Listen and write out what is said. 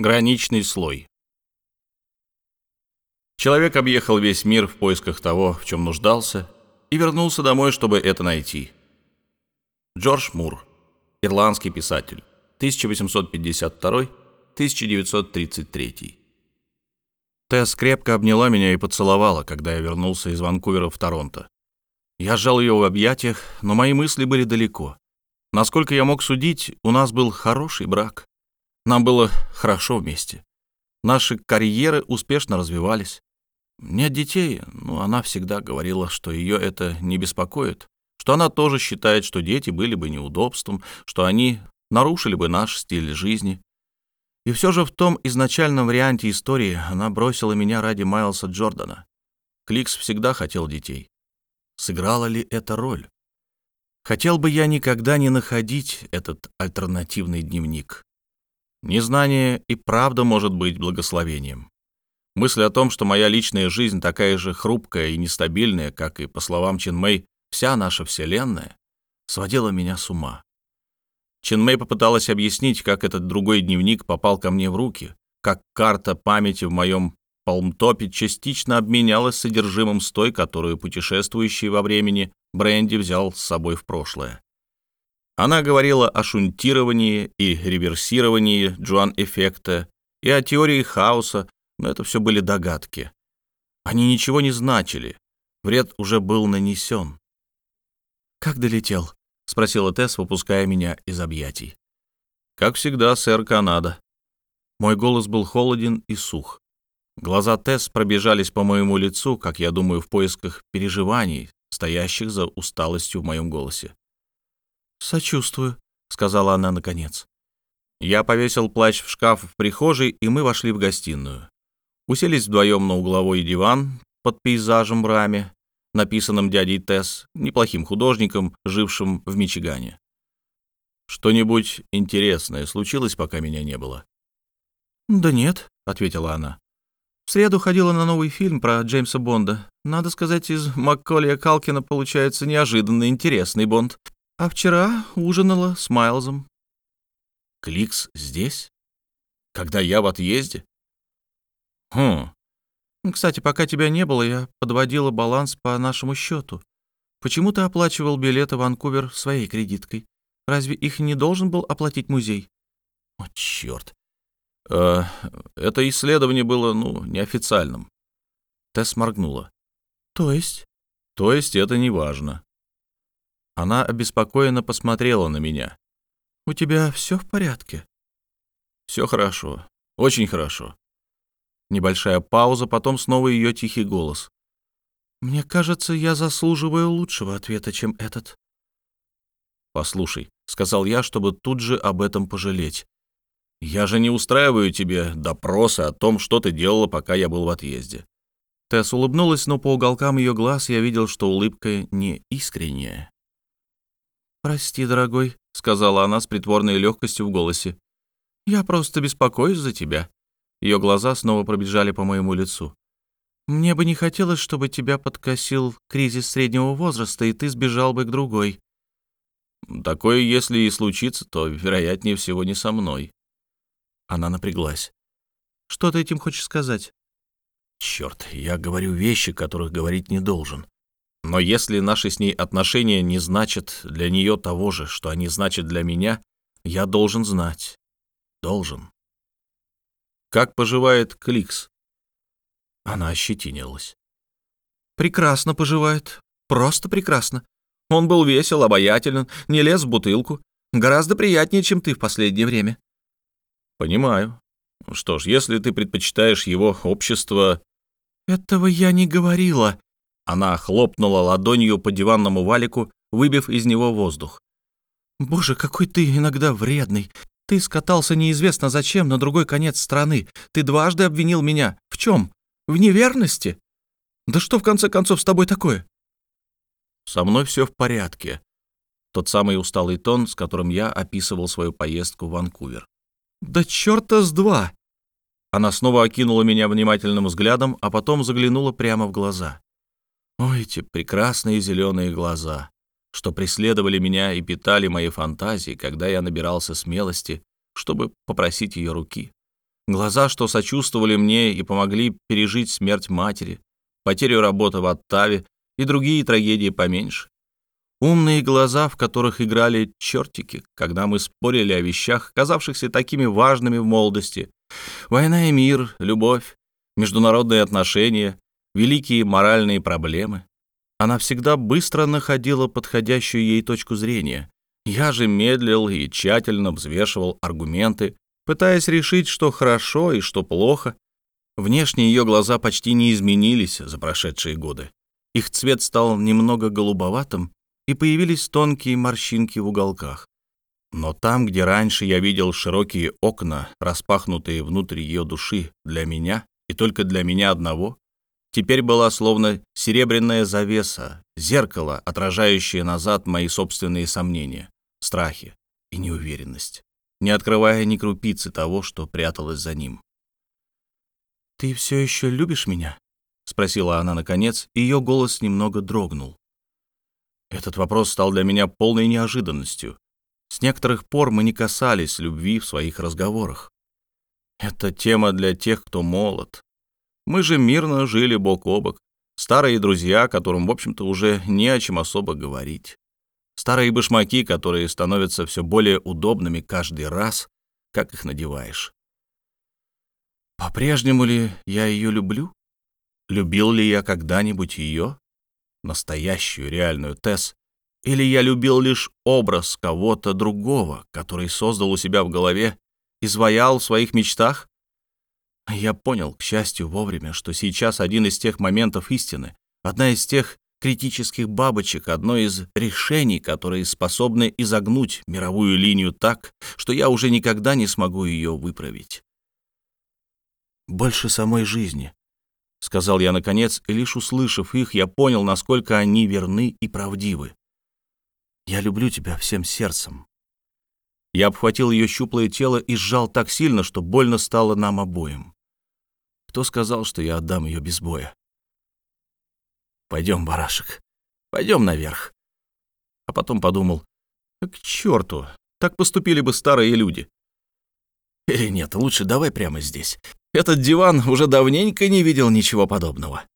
Граничный слой. Человек объехал весь мир в поисках того, в чем нуждался, и вернулся домой, чтобы это найти. Джордж Мур, ирландский писатель, 1852-1933. Тесс крепко обняла меня и поцеловала, когда я вернулся из Ванкувера в Торонто. Я сжал ее в объятиях, но мои мысли были далеко. Насколько я мог судить, у нас был хороший брак. Нам было хорошо вместе. Наши карьеры успешно развивались. Нет детей, но она всегда говорила, что ее это не беспокоит, что она тоже считает, что дети были бы неудобством, что они нарушили бы наш стиль жизни. И все же в том изначальном варианте истории она бросила меня ради Майлса Джордана. Кликс всегда хотел детей. Сыграла ли это роль? Хотел бы я никогда не находить этот альтернативный дневник. Незнание и правда может быть благословением. Мысль о том, что моя личная жизнь такая же хрупкая и нестабильная, как и, по словам Чин Мэй, вся наша Вселенная, сводила меня с ума. Чин Мэй попыталась объяснить, как этот другой дневник попал ко мне в руки, как карта памяти в моем палмтопе частично обменялась содержимым с той, которую путешествующий во времени Бренди взял с собой в прошлое. Она говорила о шунтировании и реверсировании Джоан-эффекта и о теории хаоса, но это все были догадки. Они ничего не значили. Вред уже был нанесен. «Как долетел?» — спросила Тесс, выпуская меня из объятий. «Как всегда, сэр Канада». Мой голос был холоден и сух. Глаза Тесс пробежались по моему лицу, как я думаю, в поисках переживаний, стоящих за усталостью в моем голосе. «Сочувствую», — сказала она наконец. Я повесил плащ в шкаф в прихожей, и мы вошли в гостиную. Уселись вдвоем на угловой диван под пейзажем в раме, написанным дядей Тесс, неплохим художником, жившим в Мичигане. «Что-нибудь интересное случилось, пока меня не было?» «Да нет», — ответила она. «В среду ходила на новый фильм про Джеймса Бонда. Надо сказать, из Макколия Калкина получается неожиданно интересный Бонд. А вчера ужинала с Майлзом. Кликс здесь? Когда я в отъезде? Хм. Кстати, пока тебя не было, я подводила баланс по нашему счету. Почему ты оплачивал билеты в Ванкувер своей кредиткой? Разве их не должен был оплатить музей? О, черт. Э, это исследование было, ну, неофициальным. Тесс моргнула. То есть? То есть это не важно. Она обеспокоенно посмотрела на меня. «У тебя все в порядке?» «Все хорошо. Очень хорошо». Небольшая пауза, потом снова ее тихий голос. «Мне кажется, я заслуживаю лучшего ответа, чем этот». «Послушай», — сказал я, чтобы тут же об этом пожалеть. «Я же не устраиваю тебе допросы о том, что ты делала, пока я был в отъезде». Тесс улыбнулась, но по уголкам ее глаз я видел, что улыбка не искренняя. «Прости, дорогой», — сказала она с притворной легкостью в голосе. «Я просто беспокоюсь за тебя». Ее глаза снова пробежали по моему лицу. «Мне бы не хотелось, чтобы тебя подкосил кризис среднего возраста, и ты сбежал бы к другой». «Такое, если и случится, то, вероятнее всего, не со мной». Она напряглась. «Что ты этим хочешь сказать?» «Черт, я говорю вещи, которых говорить не должен. Но если наши с ней отношения не значат для нее того же, что они значат для меня, я должен знать. Должен. Как поживает Кликс? Она ощетинилась. Прекрасно поживает. Просто прекрасно. Он был весел, обаятелен, не лез в бутылку. Гораздо приятнее, чем ты в последнее время. Понимаю. Что ж, если ты предпочитаешь его общество... Этого я не говорила, она хлопнула ладонью по диванному валику, выбив из него воздух. «Боже, какой ты иногда вредный! Ты скатался неизвестно зачем на другой конец страны. Ты дважды обвинил меня. В чем? В неверности? Да что в конце концов с тобой такое?» «Со мной все в порядке», тот самый усталый тон, с которым я описывал свою поездку в Ванкувер. «Да черта с два!» Она снова окинула меня внимательным взглядом, а потом заглянула прямо в глаза. Ой, эти прекрасные зеленые глаза, что преследовали меня и питали мои фантазии, когда я набирался смелости, чтобы попросить ее руки. Глаза, что сочувствовали мне и помогли пережить смерть матери, потерю работы в Оттаве и другие трагедии поменьше. Умные глаза, в которых играли чертики, когда мы спорили о вещах, казавшихся такими важными в молодости. Война и мир, любовь, международные отношения, великие моральные проблемы. Она всегда быстро находила подходящую ей точку зрения. Я же медлил и тщательно взвешивал аргументы, пытаясь решить, что хорошо и что плохо. Внешне ее глаза почти не изменились за прошедшие годы. Их цвет стал немного голубоватым, и появились тонкие морщинки в уголках. Но там, где раньше я видел широкие окна, распахнутые внутрь ее души для меня и только для меня одного, теперь была словно серебряная завеса, зеркало, отражающее назад мои собственные сомнения, страхи и неуверенность, не открывая ни крупицы того, что пряталось за ним. «Ты все еще любишь меня?» — спросила она наконец, и ее голос немного дрогнул. Этот вопрос стал для меня полной неожиданностью. С некоторых пор мы не касались любви в своих разговорах. Это тема для тех, кто молод. Мы же мирно жили бок о бок, старые друзья, которым, в общем-то, уже не о чем особо говорить. Старые башмаки, которые становятся все более удобными каждый раз, как их надеваешь. По-прежнему ли я ее люблю? Любил ли я когда-нибудь ее? настоящую реальную Тесс, или я любил лишь образ кого-то другого, который создал у себя в голове, изваял в своих мечтах? Я понял, к счастью, вовремя, что сейчас один из тех моментов истины, одна из тех критических бабочек, одно из решений, которые способны изогнуть мировую линию так, что я уже никогда не смогу ее выправить. Больше самой жизни, — сказал я наконец, и лишь услышав их, я понял, насколько они верны и правдивы. «Я люблю тебя всем сердцем». Я обхватил ее щуплое тело и сжал так сильно, что больно стало нам обоим. Кто сказал, что я отдам ее без боя? «Пойдем, барашек, пойдем наверх». А потом подумал, к черту, так поступили бы старые люди. Или нет, лучше давай прямо здесь. Этот диван уже давненько не видел ничего подобного.